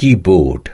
keyboard.